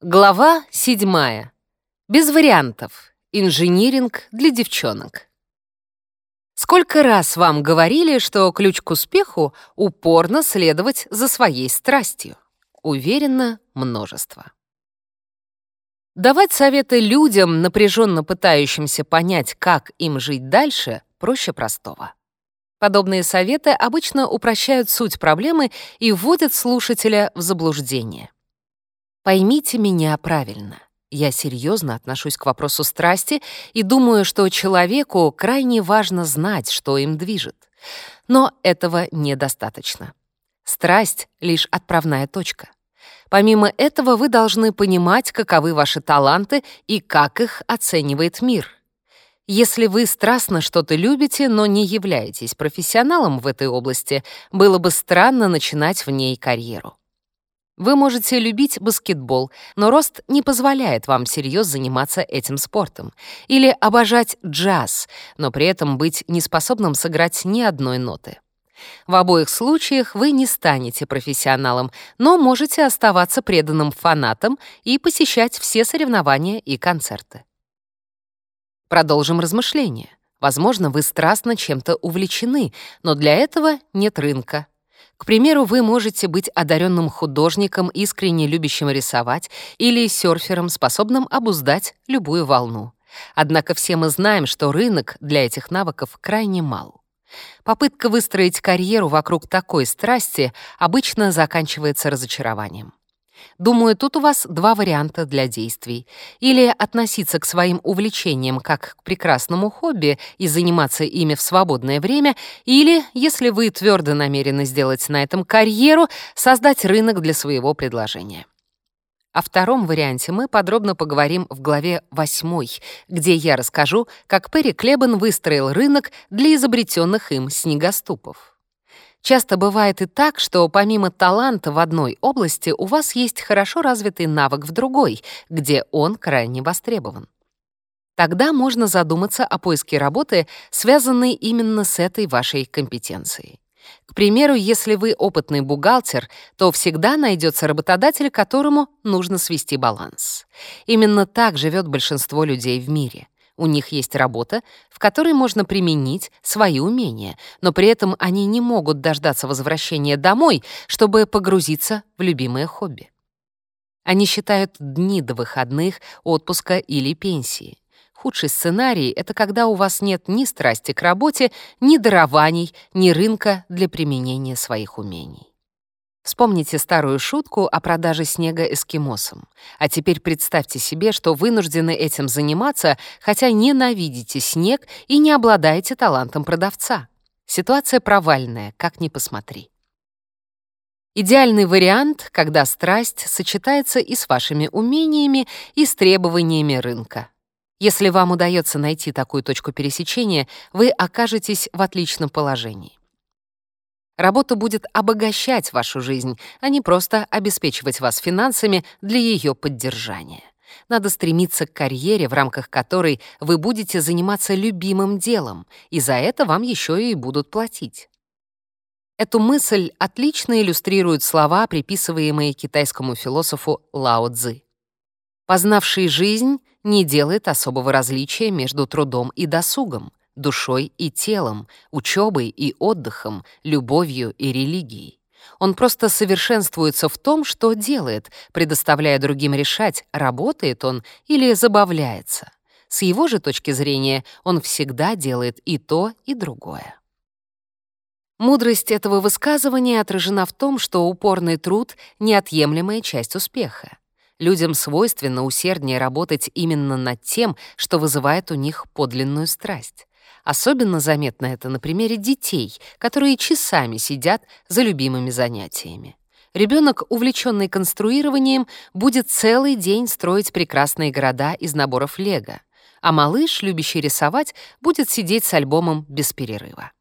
Глава седьмая. Без вариантов. Инжиниринг для девчонок. Сколько раз вам говорили, что ключ к успеху — упорно следовать за своей страстью? Уверенно, множество. Давать советы людям, напряженно пытающимся понять, как им жить дальше, проще простого. Подобные советы обычно упрощают суть проблемы и вводят слушателя в заблуждение. Поймите меня правильно. Я серьезно отношусь к вопросу страсти и думаю, что человеку крайне важно знать, что им движет. Но этого недостаточно. Страсть — лишь отправная точка. Помимо этого, вы должны понимать, каковы ваши таланты и как их оценивает мир. Если вы страстно что-то любите, но не являетесь профессионалом в этой области, было бы странно начинать в ней карьеру. Вы можете любить баскетбол, но рост не позволяет вам серьезно заниматься этим спортом. Или обожать джаз, но при этом быть неспособным сыграть ни одной ноты. В обоих случаях вы не станете профессионалом, но можете оставаться преданным фанатом и посещать все соревнования и концерты. Продолжим размышления. Возможно, вы страстно чем-то увлечены, но для этого нет рынка, к примеру, вы можете быть одаренным художником, искренне любящим рисовать, или серфером, способным обуздать любую волну. Однако все мы знаем, что рынок для этих навыков крайне мал. Попытка выстроить карьеру вокруг такой страсти обычно заканчивается разочарованием. Думаю, тут у вас два варианта для действий. Или относиться к своим увлечениям как к прекрасному хобби и заниматься ими в свободное время, или, если вы твердо намерены сделать на этом карьеру, создать рынок для своего предложения. О втором варианте мы подробно поговорим в главе 8, где я расскажу, как Перри Клебен выстроил рынок для изобретенных им снегоступов. Часто бывает и так, что помимо таланта в одной области у вас есть хорошо развитый навык в другой, где он крайне востребован. Тогда можно задуматься о поиске работы, связанной именно с этой вашей компетенцией. К примеру, если вы опытный бухгалтер, то всегда найдется работодатель, которому нужно свести баланс. Именно так живет большинство людей в мире — у них есть работа, в которой можно применить свои умения, но при этом они не могут дождаться возвращения домой, чтобы погрузиться в любимое хобби. Они считают дни до выходных, отпуска или пенсии. Худший сценарий — это когда у вас нет ни страсти к работе, ни дарований, ни рынка для применения своих умений. Вспомните старую шутку о продаже снега эскимосам. А теперь представьте себе, что вынуждены этим заниматься, хотя ненавидите снег и не обладаете талантом продавца. Ситуация провальная, как ни посмотри. Идеальный вариант, когда страсть сочетается и с вашими умениями, и с требованиями рынка. Если вам удается найти такую точку пересечения, вы окажетесь в отличном положении. Работа будет обогащать вашу жизнь, а не просто обеспечивать вас финансами для ее поддержания. Надо стремиться к карьере, в рамках которой вы будете заниматься любимым делом, и за это вам еще и будут платить. Эту мысль отлично иллюстрируют слова, приписываемые китайскому философу Лао Цзи. «Познавший жизнь не делает особого различия между трудом и досугом, душой и телом, учебой и отдыхом, любовью и религией. Он просто совершенствуется в том, что делает, предоставляя другим решать, работает он или забавляется. С его же точки зрения он всегда делает и то, и другое. Мудрость этого высказывания отражена в том, что упорный труд — неотъемлемая часть успеха. Людям свойственно усерднее работать именно над тем, что вызывает у них подлинную страсть. Особенно заметно это на примере детей, которые часами сидят за любимыми занятиями. Ребенок, увлеченный конструированием, будет целый день строить прекрасные города из наборов лего, а малыш, любящий рисовать, будет сидеть с альбомом без перерыва.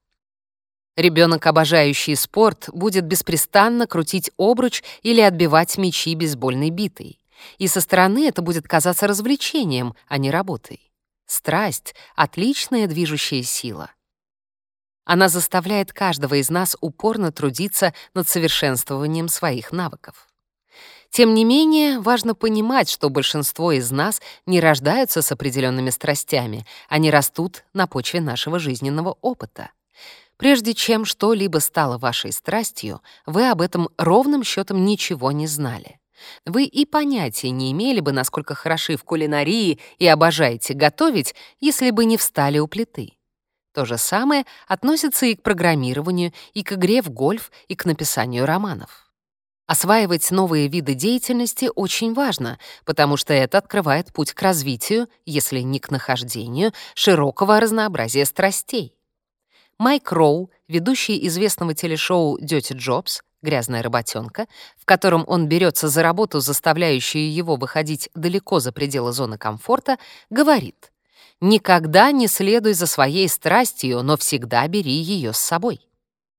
Ребенок, обожающий спорт, будет беспрестанно крутить обруч или отбивать мячи бейсбольной битой. И со стороны это будет казаться развлечением, а не работой. Страсть — отличная движущая сила. Она заставляет каждого из нас упорно трудиться над совершенствованием своих навыков. Тем не менее, важно понимать, что большинство из нас не рождаются с определенными страстями, они растут на почве нашего жизненного опыта. Прежде чем что-либо стало вашей страстью, вы об этом ровным счетом ничего не знали. Вы и понятия не имели бы, насколько хороши в кулинарии и обожаете готовить, если бы не встали у плиты. То же самое относится и к программированию, и к игре в гольф, и к написанию романов. Осваивать новые виды деятельности очень важно, потому что это открывает путь к развитию, если не к нахождению, широкого разнообразия страстей. Майк Роу, ведущий известного телешоу «Дети Джобс», грязная работенка, в котором он берется за работу, заставляющую его выходить далеко за пределы зоны комфорта, говорит «Никогда не следуй за своей страстью, но всегда бери ее с собой».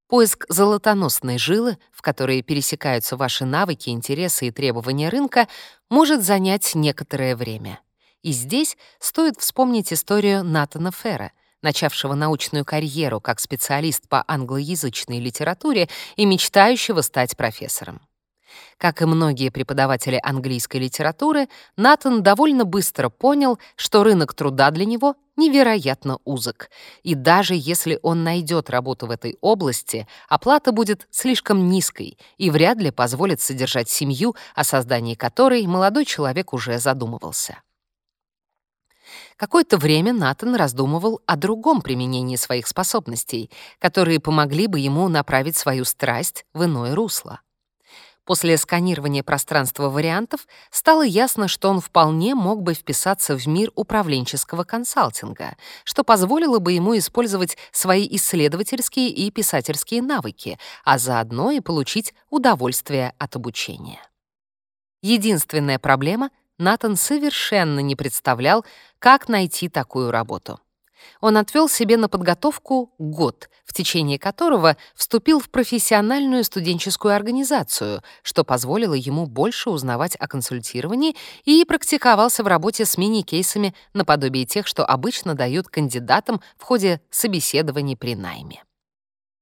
Поиск золотоносной жилы, в которой пересекаются ваши навыки, интересы и требования рынка, может занять некоторое время. И здесь стоит вспомнить историю Натана Фера, начавшего научную карьеру как специалист по англоязычной литературе и мечтающего стать профессором. Как и многие преподаватели английской литературы, Натан довольно быстро понял, что рынок труда для него невероятно узок, и даже если он найдет работу в этой области, оплата будет слишком низкой и вряд ли позволит содержать семью, о создании которой молодой человек уже задумывался. Какое-то время Натан раздумывал о другом применении своих способностей, которые помогли бы ему направить свою страсть в иное русло. После сканирования пространства вариантов стало ясно, что он вполне мог бы вписаться в мир управленческого консалтинга, что позволило бы ему использовать свои исследовательские и писательские навыки, а заодно и получить удовольствие от обучения. Единственная проблема Натан совершенно не представлял, как найти такую работу. Он отвел себе на подготовку год, в течение которого вступил в профессиональную студенческую организацию, что позволило ему больше узнавать о консультировании и практиковался в работе с мини-кейсами наподобие тех, что обычно дают кандидатам в ходе собеседований при найме.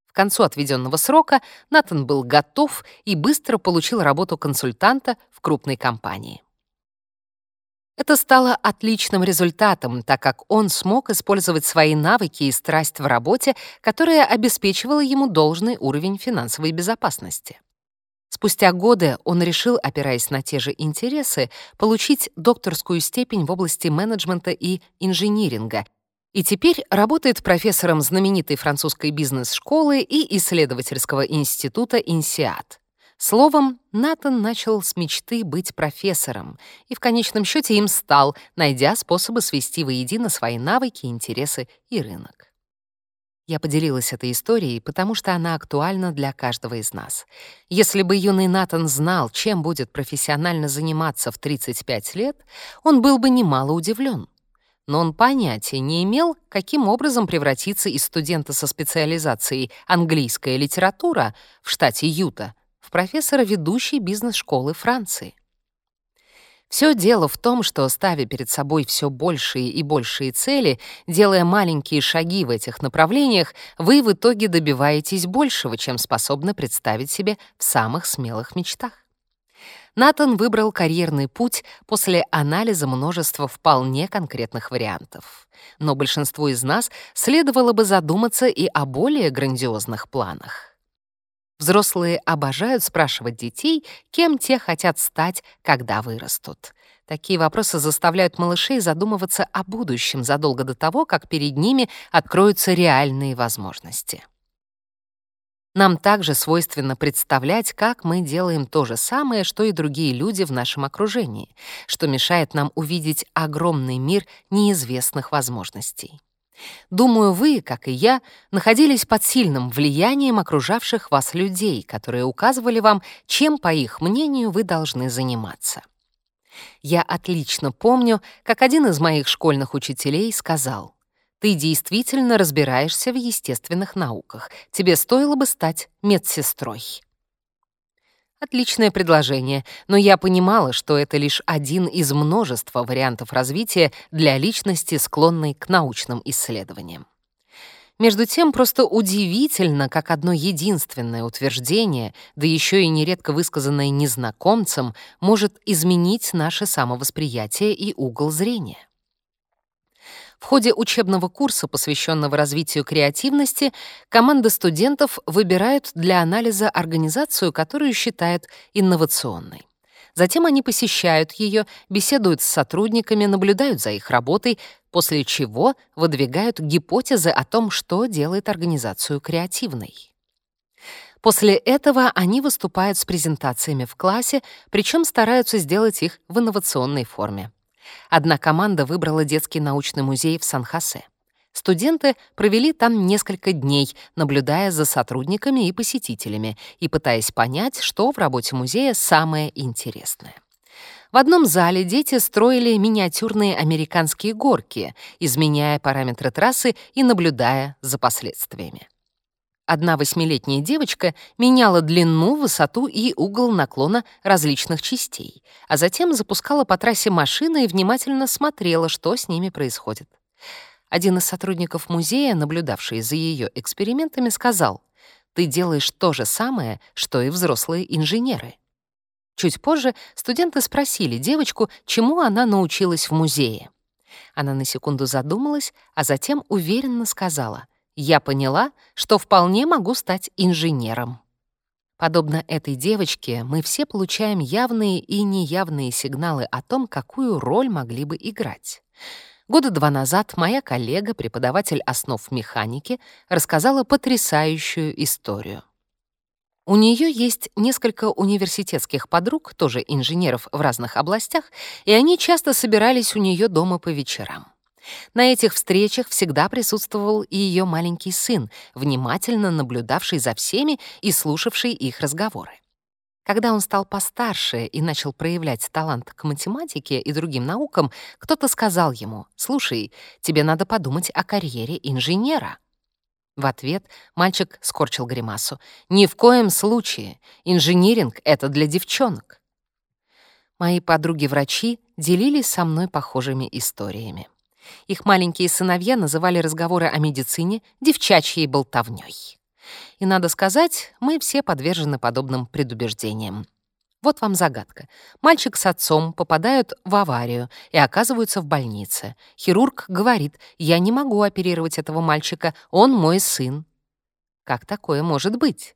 В концу отведенного срока Натан был готов и быстро получил работу консультанта в крупной компании. Это стало отличным результатом, так как он смог использовать свои навыки и страсть в работе, которая обеспечивала ему должный уровень финансовой безопасности. Спустя годы он решил, опираясь на те же интересы, получить докторскую степень в области менеджмента и инжиниринга и теперь работает профессором знаменитой французской бизнес-школы и исследовательского института INSEAD. Словом, Натан начал с мечты быть профессором, и в конечном счете им стал, найдя способы свести воедино свои навыки, интересы и рынок. Я поделилась этой историей, потому что она актуальна для каждого из нас. Если бы юный Натан знал, чем будет профессионально заниматься в 35 лет, он был бы немало удивлен. Но он понятия не имел, каким образом превратиться из студента со специализацией «английская литература» в штате Юта — в профессора ведущей бизнес-школы Франции. Все дело в том, что, ставя перед собой все большие и большие цели, делая маленькие шаги в этих направлениях, вы в итоге добиваетесь большего, чем способны представить себе в самых смелых мечтах. Натан выбрал карьерный путь после анализа множества вполне конкретных вариантов. Но большинству из нас следовало бы задуматься и о более грандиозных планах. Взрослые обожают спрашивать детей, кем те хотят стать, когда вырастут. Такие вопросы заставляют малышей задумываться о будущем задолго до того, как перед ними откроются реальные возможности. Нам также свойственно представлять, как мы делаем то же самое, что и другие люди в нашем окружении, что мешает нам увидеть огромный мир неизвестных возможностей. Думаю, вы, как и я, находились под сильным влиянием окружавших вас людей, которые указывали вам, чем, по их мнению, вы должны заниматься. Я отлично помню, как один из моих школьных учителей сказал, «Ты действительно разбираешься в естественных науках. Тебе стоило бы стать медсестрой». Отличное предложение, но я понимала, что это лишь один из множества вариантов развития для личности, склонной к научным исследованиям. Между тем, просто удивительно, как одно единственное утверждение, да еще и нередко высказанное незнакомцем, может изменить наше самовосприятие и угол зрения. В ходе учебного курса, посвященного развитию креативности, команда студентов выбирает для анализа организацию, которую считает инновационной. Затем они посещают ее, беседуют с сотрудниками, наблюдают за их работой, после чего выдвигают гипотезы о том, что делает организацию креативной. После этого они выступают с презентациями в классе, причем стараются сделать их в инновационной форме. Одна команда выбрала детский научный музей в Сан-Хосе. Студенты провели там несколько дней, наблюдая за сотрудниками и посетителями и пытаясь понять, что в работе музея самое интересное. В одном зале дети строили миниатюрные американские горки, изменяя параметры трассы и наблюдая за последствиями. Одна восьмилетняя девочка меняла длину, высоту и угол наклона различных частей, а затем запускала по трассе машины и внимательно смотрела, что с ними происходит. Один из сотрудников музея, наблюдавший за ее экспериментами, сказал, «Ты делаешь то же самое, что и взрослые инженеры». Чуть позже студенты спросили девочку, чему она научилась в музее. Она на секунду задумалась, а затем уверенно сказала — я поняла, что вполне могу стать инженером. Подобно этой девочке, мы все получаем явные и неявные сигналы о том, какую роль могли бы играть. Года два назад моя коллега, преподаватель основ механики, рассказала потрясающую историю. У нее есть несколько университетских подруг, тоже инженеров в разных областях, и они часто собирались у нее дома по вечерам. На этих встречах всегда присутствовал и ее маленький сын, внимательно наблюдавший за всеми и слушавший их разговоры. Когда он стал постарше и начал проявлять талант к математике и другим наукам, кто-то сказал ему, «Слушай, тебе надо подумать о карьере инженера». В ответ мальчик скорчил гримасу. «Ни в коем случае. Инжиниринг — это для девчонок». Мои подруги-врачи делились со мной похожими историями. Их маленькие сыновья называли разговоры о медицине девчачьей болтовнёй. И надо сказать, мы все подвержены подобным предубеждениям. Вот вам загадка. Мальчик с отцом попадают в аварию и оказываются в больнице. Хирург говорит, я не могу оперировать этого мальчика, он мой сын. Как такое может быть?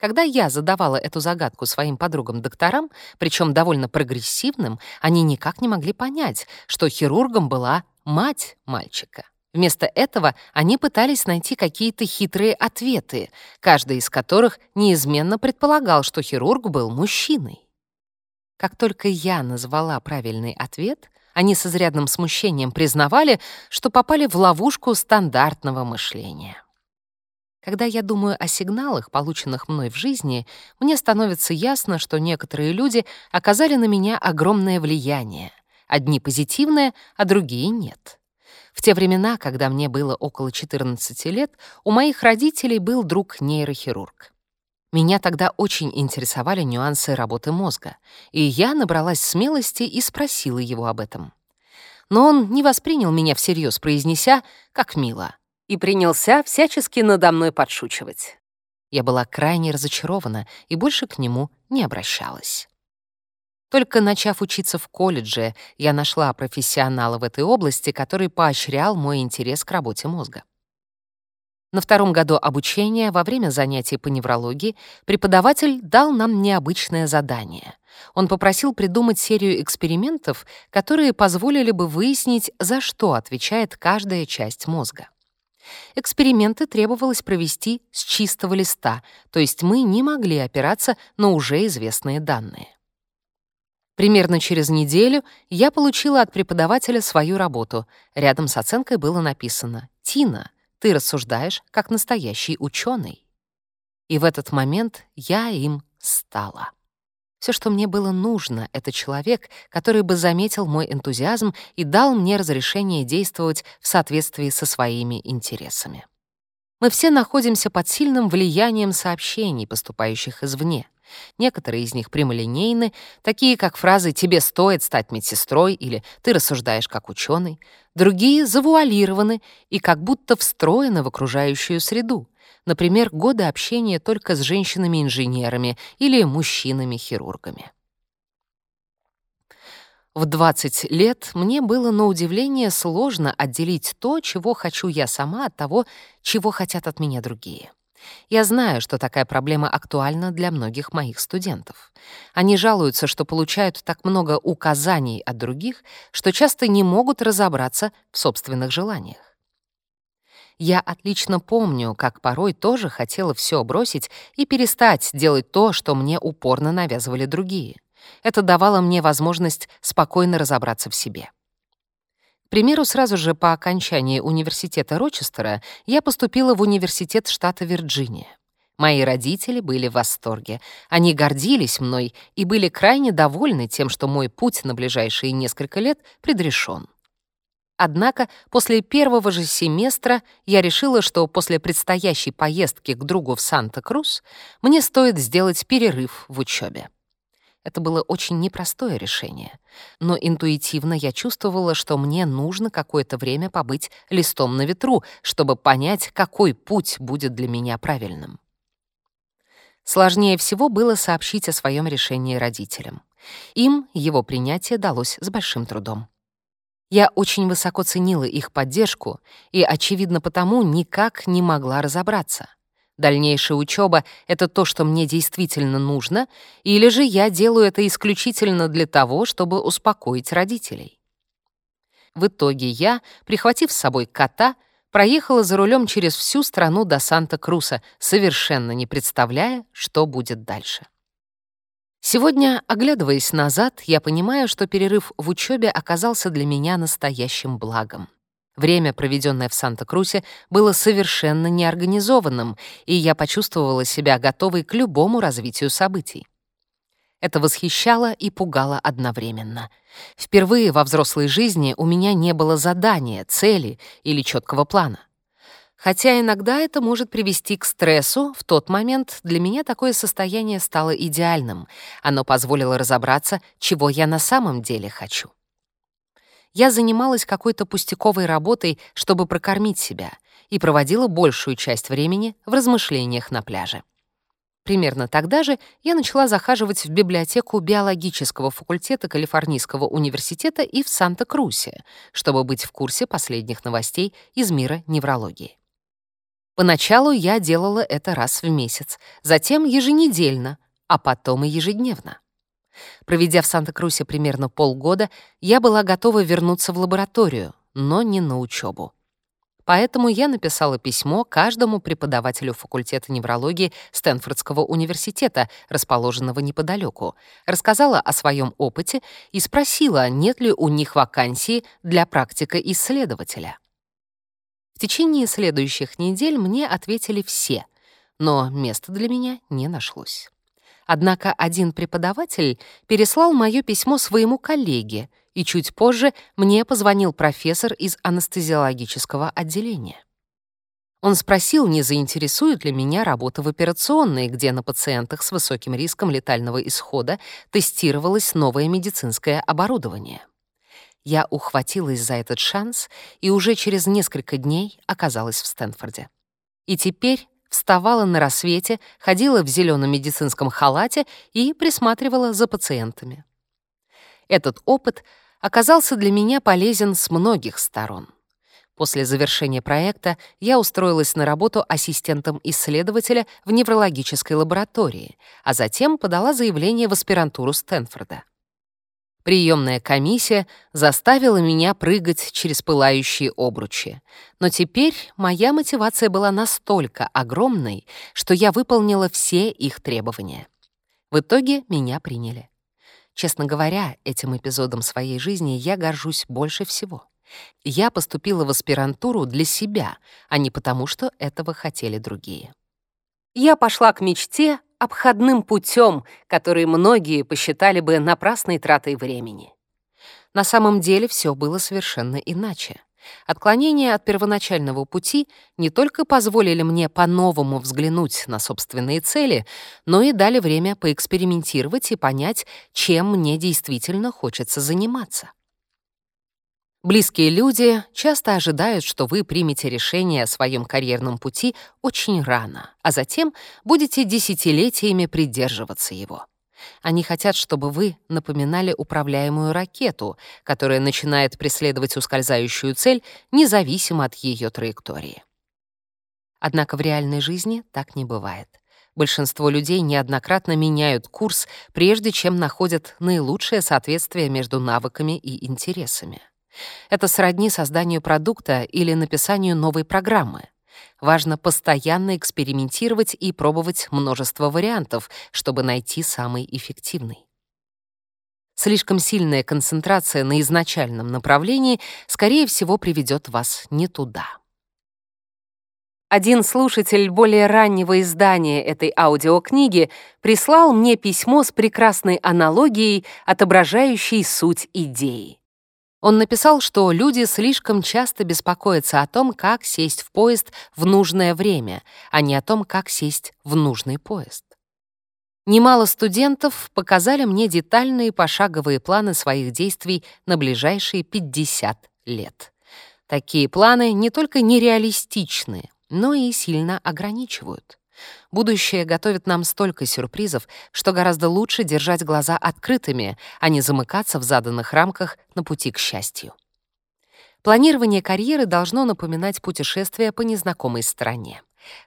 Когда я задавала эту загадку своим подругам-докторам, причем довольно прогрессивным, они никак не могли понять, что хирургом была мать мальчика. Вместо этого они пытались найти какие-то хитрые ответы, каждый из которых неизменно предполагал, что хирург был мужчиной. Как только я назвала правильный ответ, они с изрядным смущением признавали, что попали в ловушку стандартного мышления. Когда я думаю о сигналах, полученных мной в жизни, мне становится ясно, что некоторые люди оказали на меня огромное влияние. Одни позитивные, а другие нет. В те времена, когда мне было около 14 лет, у моих родителей был друг-нейрохирург. Меня тогда очень интересовали нюансы работы мозга, и я набралась смелости и спросила его об этом. Но он не воспринял меня всерьез, произнеся «как мило» и принялся всячески надо мной подшучивать. Я была крайне разочарована и больше к нему не обращалась. Только начав учиться в колледже, я нашла профессионала в этой области, который поощрял мой интерес к работе мозга. На втором году обучения во время занятий по неврологии преподаватель дал нам необычное задание. Он попросил придумать серию экспериментов, которые позволили бы выяснить, за что отвечает каждая часть мозга. Эксперименты требовалось провести с чистого листа, то есть мы не могли опираться на уже известные данные. Примерно через неделю я получила от преподавателя свою работу. Рядом с оценкой было написано «Тина, ты рассуждаешь как настоящий ученый». И в этот момент я им стала. Все, что мне было нужно, — это человек, который бы заметил мой энтузиазм и дал мне разрешение действовать в соответствии со своими интересами. Мы все находимся под сильным влиянием сообщений, поступающих извне. Некоторые из них прямолинейны, такие как фразы «тебе стоит стать медсестрой» или «ты рассуждаешь как ученый». Другие завуалированы и как будто встроены в окружающую среду, например, годы общения только с женщинами-инженерами или мужчинами-хирургами. В 20 лет мне было на удивление сложно отделить то, чего хочу я сама, от того, чего хотят от меня другие. Я знаю, что такая проблема актуальна для многих моих студентов. Они жалуются, что получают так много указаний от других, что часто не могут разобраться в собственных желаниях. Я отлично помню, как порой тоже хотела все бросить и перестать делать то, что мне упорно навязывали другие. Это давало мне возможность спокойно разобраться в себе. К примеру, сразу же по окончании университета Рочестера я поступила в университет штата Вирджиния. Мои родители были в восторге. Они гордились мной и были крайне довольны тем, что мой путь на ближайшие несколько лет предрешен. Однако после первого же семестра я решила, что после предстоящей поездки к другу в Санта-Крус мне стоит сделать перерыв в учебе. Это было очень непростое решение, но интуитивно я чувствовала, что мне нужно какое-то время побыть листом на ветру, чтобы понять, какой путь будет для меня правильным. Сложнее всего было сообщить о своем решении родителям. Им его принятие далось с большим трудом. Я очень высоко ценила их поддержку и, очевидно, потому никак не могла разобраться. Дальнейшая учеба — это то, что мне действительно нужно, или же я делаю это исключительно для того, чтобы успокоить родителей. В итоге я, прихватив с собой кота, проехала за рулем через всю страну до Санта-Круса, совершенно не представляя, что будет дальше. Сегодня, оглядываясь назад, я понимаю, что перерыв в учебе оказался для меня настоящим благом. Время, проведенное в Санта-Крусе, было совершенно неорганизованным, и я почувствовала себя готовой к любому развитию событий. Это восхищало и пугало одновременно. Впервые во взрослой жизни у меня не было задания, цели или четкого плана. Хотя иногда это может привести к стрессу, в тот момент для меня такое состояние стало идеальным. Оно позволило разобраться, чего я на самом деле хочу. Я занималась какой-то пустяковой работой, чтобы прокормить себя, и проводила большую часть времени в размышлениях на пляже. Примерно тогда же я начала захаживать в библиотеку биологического факультета Калифорнийского университета и в Санта-Крусе, чтобы быть в курсе последних новостей из мира неврологии. Поначалу я делала это раз в месяц, затем еженедельно, а потом и ежедневно. Проведя в Санта-Крусе примерно полгода, я была готова вернуться в лабораторию, но не на учебу. Поэтому я написала письмо каждому преподавателю факультета неврологии Стэнфордского университета, расположенного неподалеку, рассказала о своем опыте и спросила, нет ли у них вакансии для практика исследователя. В течение следующих недель мне ответили все, но места для меня не нашлось. Однако один преподаватель переслал мое письмо своему коллеге, и чуть позже мне позвонил профессор из анестезиологического отделения. Он спросил, не заинтересует ли меня работа в операционной, где на пациентах с высоким риском летального исхода тестировалось новое медицинское оборудование. Я ухватилась за этот шанс и уже через несколько дней оказалась в Стэнфорде. И теперь вставала на рассвете, ходила в зеленом медицинском халате и присматривала за пациентами. Этот опыт оказался для меня полезен с многих сторон. После завершения проекта я устроилась на работу ассистентом исследователя в неврологической лаборатории, а затем подала заявление в аспирантуру Стэнфорда. Приемная комиссия заставила меня прыгать через пылающие обручи. Но теперь моя мотивация была настолько огромной, что я выполнила все их требования. В итоге меня приняли. Честно говоря, этим эпизодом своей жизни я горжусь больше всего. Я поступила в аспирантуру для себя, а не потому, что этого хотели другие. Я пошла к мечте обходным путем, который многие посчитали бы напрасной тратой времени. На самом деле все было совершенно иначе. Отклонения от первоначального пути не только позволили мне по-новому взглянуть на собственные цели, но и дали время поэкспериментировать и понять, чем мне действительно хочется заниматься. Близкие люди часто ожидают, что вы примете решение о своем карьерном пути очень рано, а затем будете десятилетиями придерживаться его. Они хотят, чтобы вы напоминали управляемую ракету, которая начинает преследовать ускользающую цель независимо от ее траектории. Однако в реальной жизни так не бывает. Большинство людей неоднократно меняют курс, прежде чем находят наилучшее соответствие между навыками и интересами. Это сродни созданию продукта или написанию новой программы. Важно постоянно экспериментировать и пробовать множество вариантов, чтобы найти самый эффективный. Слишком сильная концентрация на изначальном направлении, скорее всего, приведет вас не туда. Один слушатель более раннего издания этой аудиокниги прислал мне письмо с прекрасной аналогией, отображающей суть идеи. Он написал, что люди слишком часто беспокоятся о том, как сесть в поезд в нужное время, а не о том, как сесть в нужный поезд. Немало студентов показали мне детальные пошаговые планы своих действий на ближайшие 50 лет. Такие планы не только нереалистичны, но и сильно ограничивают. Будущее готовит нам столько сюрпризов, что гораздо лучше держать глаза открытыми, а не замыкаться в заданных рамках на пути к счастью. Планирование карьеры должно напоминать путешествие по незнакомой стране.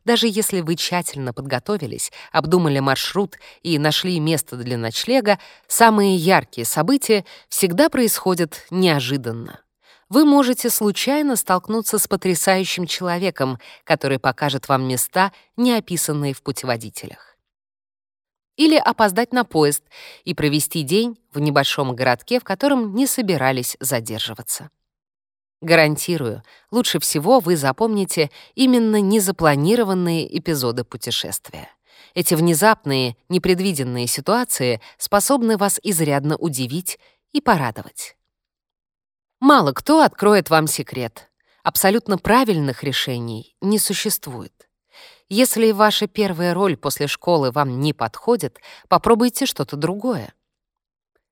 Даже если вы тщательно подготовились, обдумали маршрут и нашли место для ночлега, самые яркие события всегда происходят неожиданно вы можете случайно столкнуться с потрясающим человеком, который покажет вам места, не описанные в путеводителях. Или опоздать на поезд и провести день в небольшом городке, в котором не собирались задерживаться. Гарантирую, лучше всего вы запомните именно незапланированные эпизоды путешествия. Эти внезапные, непредвиденные ситуации способны вас изрядно удивить и порадовать. Мало кто откроет вам секрет. Абсолютно правильных решений не существует. Если ваша первая роль после школы вам не подходит, попробуйте что-то другое.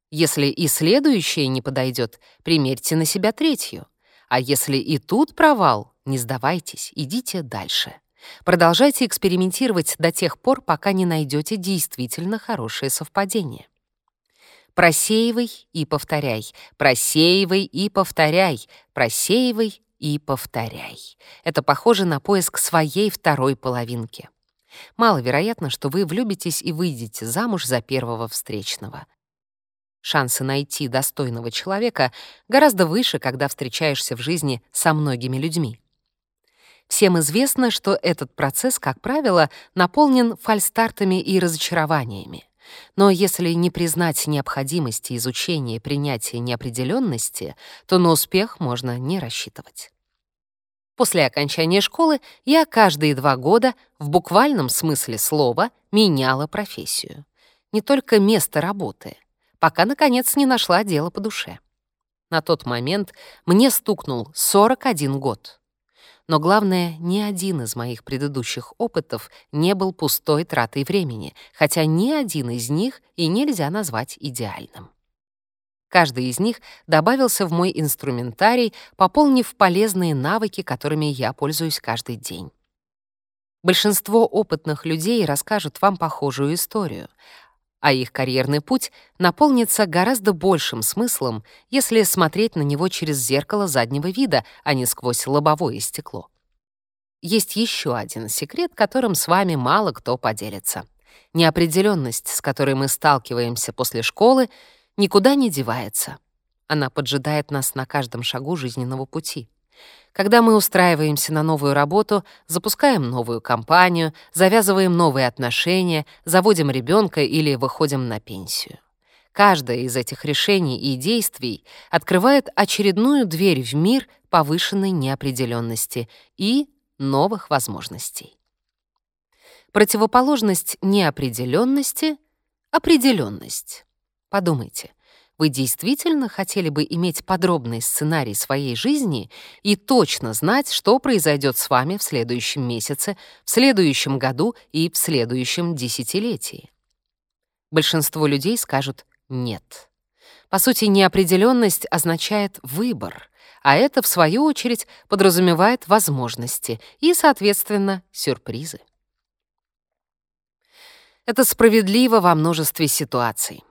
Если и следующее не подойдет, примерьте на себя третью. А если и тут провал, не сдавайтесь, идите дальше. Продолжайте экспериментировать до тех пор, пока не найдете действительно хорошее совпадение. Просеивай и повторяй, просеивай и повторяй, просеивай и повторяй. Это похоже на поиск своей второй половинки. Маловероятно, что вы влюбитесь и выйдете замуж за первого встречного. Шансы найти достойного человека гораздо выше, когда встречаешься в жизни со многими людьми. Всем известно, что этот процесс, как правило, наполнен фальстартами и разочарованиями. Но если не признать необходимости изучения принятия неопределенности, то на успех можно не рассчитывать. После окончания школы я каждые два года в буквальном смысле слова меняла профессию. Не только место работы, пока, наконец, не нашла дело по душе. На тот момент мне стукнул 41 год. Но главное, ни один из моих предыдущих опытов не был пустой тратой времени, хотя ни один из них и нельзя назвать идеальным. Каждый из них добавился в мой инструментарий, пополнив полезные навыки, которыми я пользуюсь каждый день. Большинство опытных людей расскажут вам похожую историю а их карьерный путь наполнится гораздо большим смыслом, если смотреть на него через зеркало заднего вида, а не сквозь лобовое стекло. Есть еще один секрет, которым с вами мало кто поделится. Неопределенность, с которой мы сталкиваемся после школы, никуда не девается. Она поджидает нас на каждом шагу жизненного пути. Когда мы устраиваемся на новую работу, запускаем новую компанию, завязываем новые отношения, заводим ребенка или выходим на пенсию. Каждое из этих решений и действий открывает очередную дверь в мир повышенной неопределенности и новых возможностей. Противоположность неопределенности — определенность. Подумайте, вы действительно хотели бы иметь подробный сценарий своей жизни и точно знать, что произойдет с вами в следующем месяце, в следующем году и в следующем десятилетии? Большинство людей скажут «нет». По сути, неопределенность означает выбор, а это, в свою очередь, подразумевает возможности и, соответственно, сюрпризы. Это справедливо во множестве ситуаций.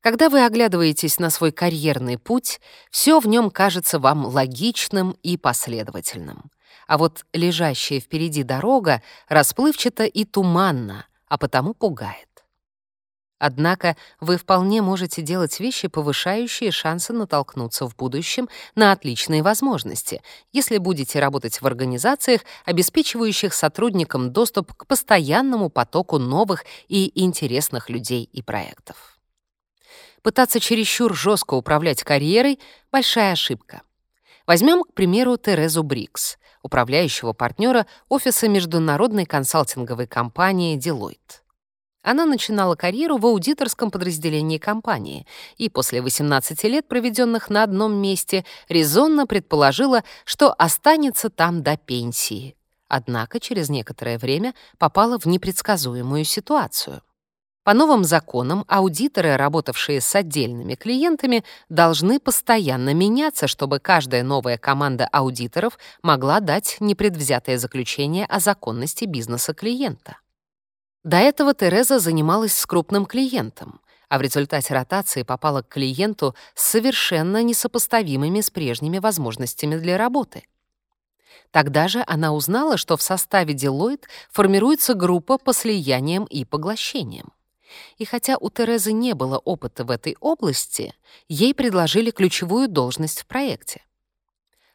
Когда вы оглядываетесь на свой карьерный путь, все в нем кажется вам логичным и последовательным. А вот лежащая впереди дорога расплывчата и туманна, а потому пугает. Однако вы вполне можете делать вещи, повышающие шансы натолкнуться в будущем на отличные возможности, если будете работать в организациях, обеспечивающих сотрудникам доступ к постоянному потоку новых и интересных людей и проектов. Пытаться чересчур жестко управлять карьерой — большая ошибка. Возьмем, к примеру, Терезу Брикс, управляющего партнера офиса международной консалтинговой компании Deloitte. Она начинала карьеру в аудиторском подразделении компании и после 18 лет, проведенных на одном месте, резонно предположила, что останется там до пенсии. Однако через некоторое время попала в непредсказуемую ситуацию. По новым законам аудиторы, работавшие с отдельными клиентами, должны постоянно меняться, чтобы каждая новая команда аудиторов могла дать непредвзятое заключение о законности бизнеса клиента. До этого Тереза занималась с крупным клиентом, а в результате ротации попала к клиенту с совершенно несопоставимыми с прежними возможностями для работы. Тогда же она узнала, что в составе Deloitte формируется группа по слияниям и поглощениям. И хотя у Терезы не было опыта в этой области, ей предложили ключевую должность в проекте.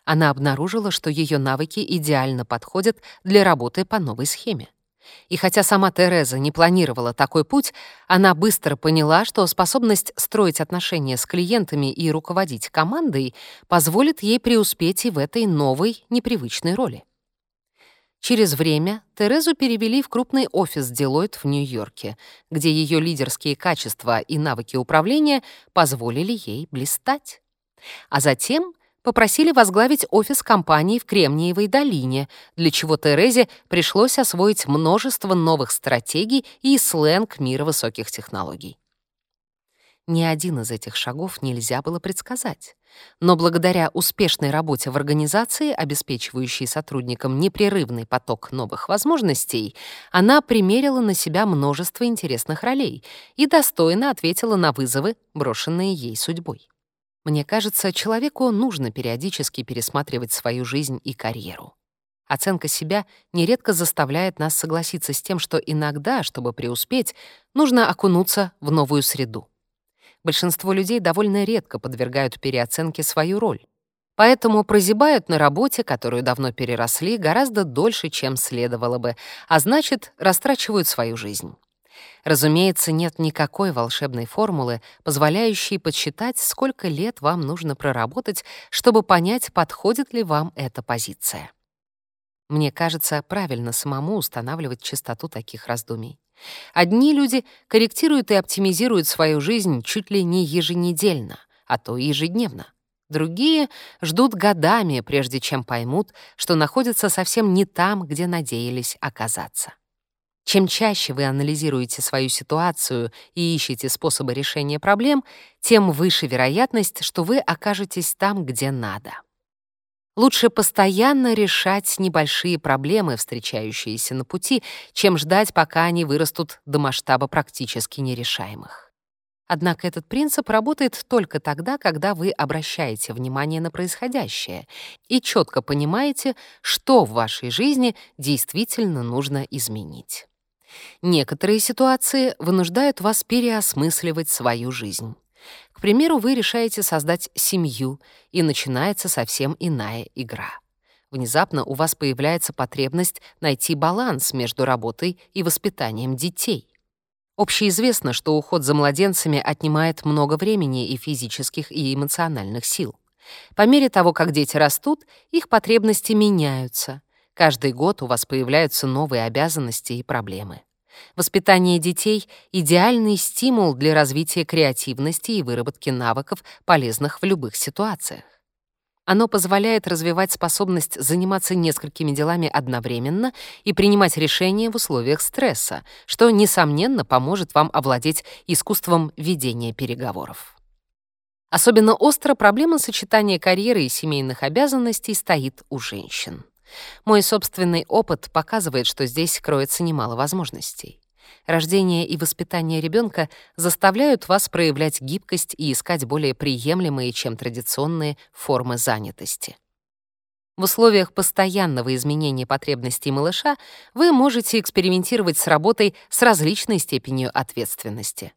Она обнаружила, что ее навыки идеально подходят для работы по новой схеме. И хотя сама Тереза не планировала такой путь, она быстро поняла, что способность строить отношения с клиентами и руководить командой позволит ей преуспеть и в этой новой, непривычной роли. Через время Терезу перевели в крупный офис Deloitte в Нью-Йорке, где ее лидерские качества и навыки управления позволили ей блистать. А затем попросили возглавить офис компании в Кремниевой долине, для чего Терезе пришлось освоить множество новых стратегий и сленг мира высоких технологий. Ни один из этих шагов нельзя было предсказать. Но благодаря успешной работе в организации, обеспечивающей сотрудникам непрерывный поток новых возможностей, она примерила на себя множество интересных ролей и достойно ответила на вызовы, брошенные ей судьбой. Мне кажется, человеку нужно периодически пересматривать свою жизнь и карьеру. Оценка себя нередко заставляет нас согласиться с тем, что иногда, чтобы преуспеть, нужно окунуться в новую среду большинство людей довольно редко подвергают переоценке свою роль, поэтому прозябают на работе, которую давно переросли, гораздо дольше, чем следовало бы, а значит, растрачивают свою жизнь. Разумеется, нет никакой волшебной формулы, позволяющей подсчитать, сколько лет вам нужно проработать, чтобы понять, подходит ли вам эта позиция. Мне кажется, правильно самому устанавливать частоту таких раздумий. Одни люди корректируют и оптимизируют свою жизнь чуть ли не еженедельно, а то ежедневно. Другие ждут годами, прежде чем поймут, что находятся совсем не там, где надеялись оказаться. Чем чаще вы анализируете свою ситуацию и ищете способы решения проблем, тем выше вероятность, что вы окажетесь там, где надо. Лучше постоянно решать небольшие проблемы, встречающиеся на пути, чем ждать, пока они вырастут до масштаба практически нерешаемых. Однако этот принцип работает только тогда, когда вы обращаете внимание на происходящее и четко понимаете, что в вашей жизни действительно нужно изменить. Некоторые ситуации вынуждают вас переосмысливать свою жизнь. К примеру, вы решаете создать семью, и начинается совсем иная игра. Внезапно у вас появляется потребность найти баланс между работой и воспитанием детей. Общеизвестно, что уход за младенцами отнимает много времени и физических, и эмоциональных сил. По мере того, как дети растут, их потребности меняются. Каждый год у вас появляются новые обязанности и проблемы. Воспитание детей — идеальный стимул для развития креативности и выработки навыков, полезных в любых ситуациях. Оно позволяет развивать способность заниматься несколькими делами одновременно и принимать решения в условиях стресса, что, несомненно, поможет вам овладеть искусством ведения переговоров. Особенно остро проблема сочетания карьеры и семейных обязанностей стоит у женщин. Мой собственный опыт показывает, что здесь кроется немало возможностей. Рождение и воспитание ребенка заставляют вас проявлять гибкость и искать более приемлемые, чем традиционные, формы занятости. В условиях постоянного изменения потребностей малыша вы можете экспериментировать с работой с различной степенью ответственности.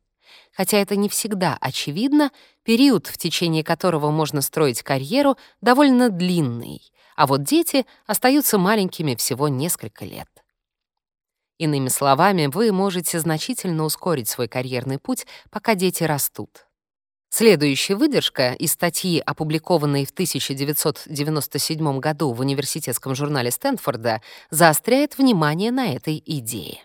Хотя это не всегда очевидно, период, в течение которого можно строить карьеру, довольно длинный, а вот дети остаются маленькими всего несколько лет. Иными словами, вы можете значительно ускорить свой карьерный путь, пока дети растут. Следующая выдержка из статьи, опубликованной в 1997 году в университетском журнале Стэнфорда, заостряет внимание на этой идее.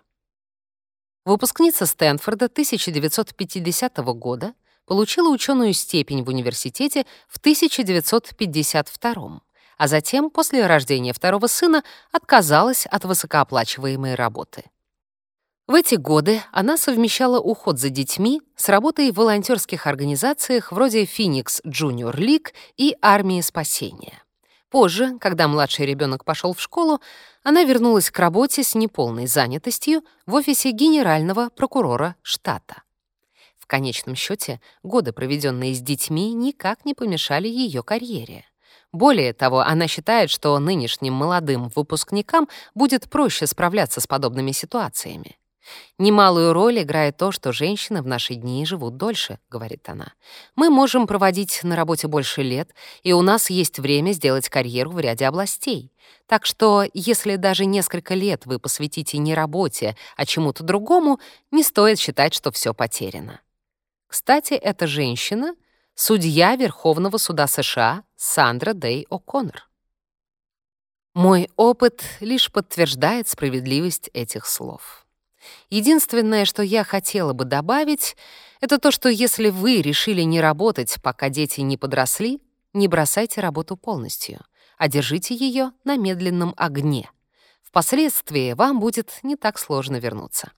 Выпускница Стэнфорда 1950 года получила ученую степень в университете в 1952 году а затем, после рождения второго сына, отказалась от высокооплачиваемой работы. В эти годы она совмещала уход за детьми с работой в волонтерских организациях вроде Phoenix Junior Лиг и Армии спасения. Позже, когда младший ребенок пошел в школу, она вернулась к работе с неполной занятостью в офисе генерального прокурора штата. В конечном счете, годы, проведенные с детьми, никак не помешали ее карьере. Более того, она считает, что нынешним молодым выпускникам будет проще справляться с подобными ситуациями. «Немалую роль играет то, что женщины в наши дни живут дольше», — говорит она. «Мы можем проводить на работе больше лет, и у нас есть время сделать карьеру в ряде областей. Так что, если даже несколько лет вы посвятите не работе, а чему-то другому, не стоит считать, что все потеряно». Кстати, эта женщина судья Верховного суда США Сандра Дэй О'Коннор. Мой опыт лишь подтверждает справедливость этих слов. Единственное, что я хотела бы добавить, это то, что если вы решили не работать, пока дети не подросли, не бросайте работу полностью, а держите ее на медленном огне. Впоследствии вам будет не так сложно вернуться.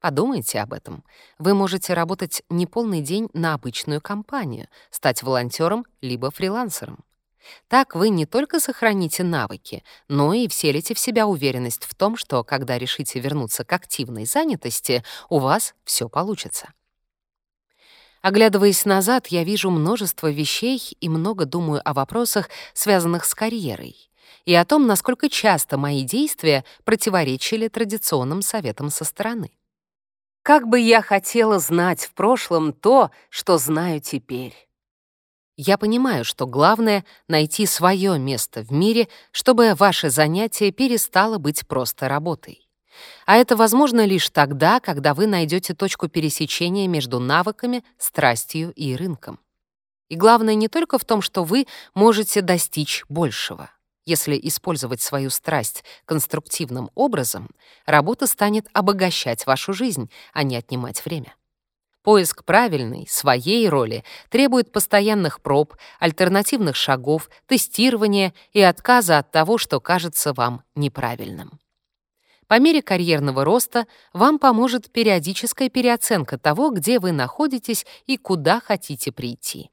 Подумайте об этом. Вы можете работать не полный день на обычную компанию, стать волонтером либо фрилансером. Так вы не только сохраните навыки, но и вселите в себя уверенность в том, что когда решите вернуться к активной занятости, у вас все получится. Оглядываясь назад, я вижу множество вещей и много думаю о вопросах, связанных с карьерой, и о том, насколько часто мои действия противоречили традиционным советам со стороны. Как бы я хотела знать в прошлом то, что знаю теперь. Я понимаю, что главное — найти свое место в мире, чтобы ваше занятие перестало быть просто работой. А это возможно лишь тогда, когда вы найдете точку пересечения между навыками, страстью и рынком. И главное не только в том, что вы можете достичь большего — если использовать свою страсть конструктивным образом, работа станет обогащать вашу жизнь, а не отнимать время. Поиск правильной, своей роли требует постоянных проб, альтернативных шагов, тестирования и отказа от того, что кажется вам неправильным. По мере карьерного роста вам поможет периодическая переоценка того, где вы находитесь и куда хотите прийти.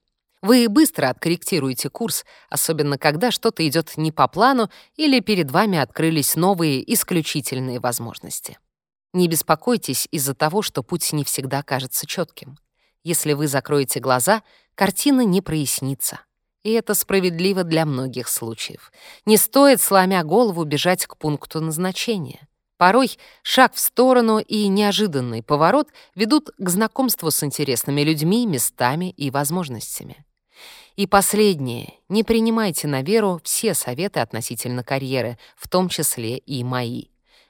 Вы быстро откорректируете курс, особенно когда что-то идет не по плану или перед вами открылись новые исключительные возможности. Не беспокойтесь из-за того, что путь не всегда кажется четким. Если вы закроете глаза, картина не прояснится. И это справедливо для многих случаев. Не стоит, сломя голову, бежать к пункту назначения. Порой шаг в сторону и неожиданный поворот ведут к знакомству с интересными людьми, местами и возможностями. И последнее. Не принимайте на веру все советы относительно карьеры, в том числе и мои.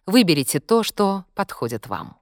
Выберите то, что подходит вам.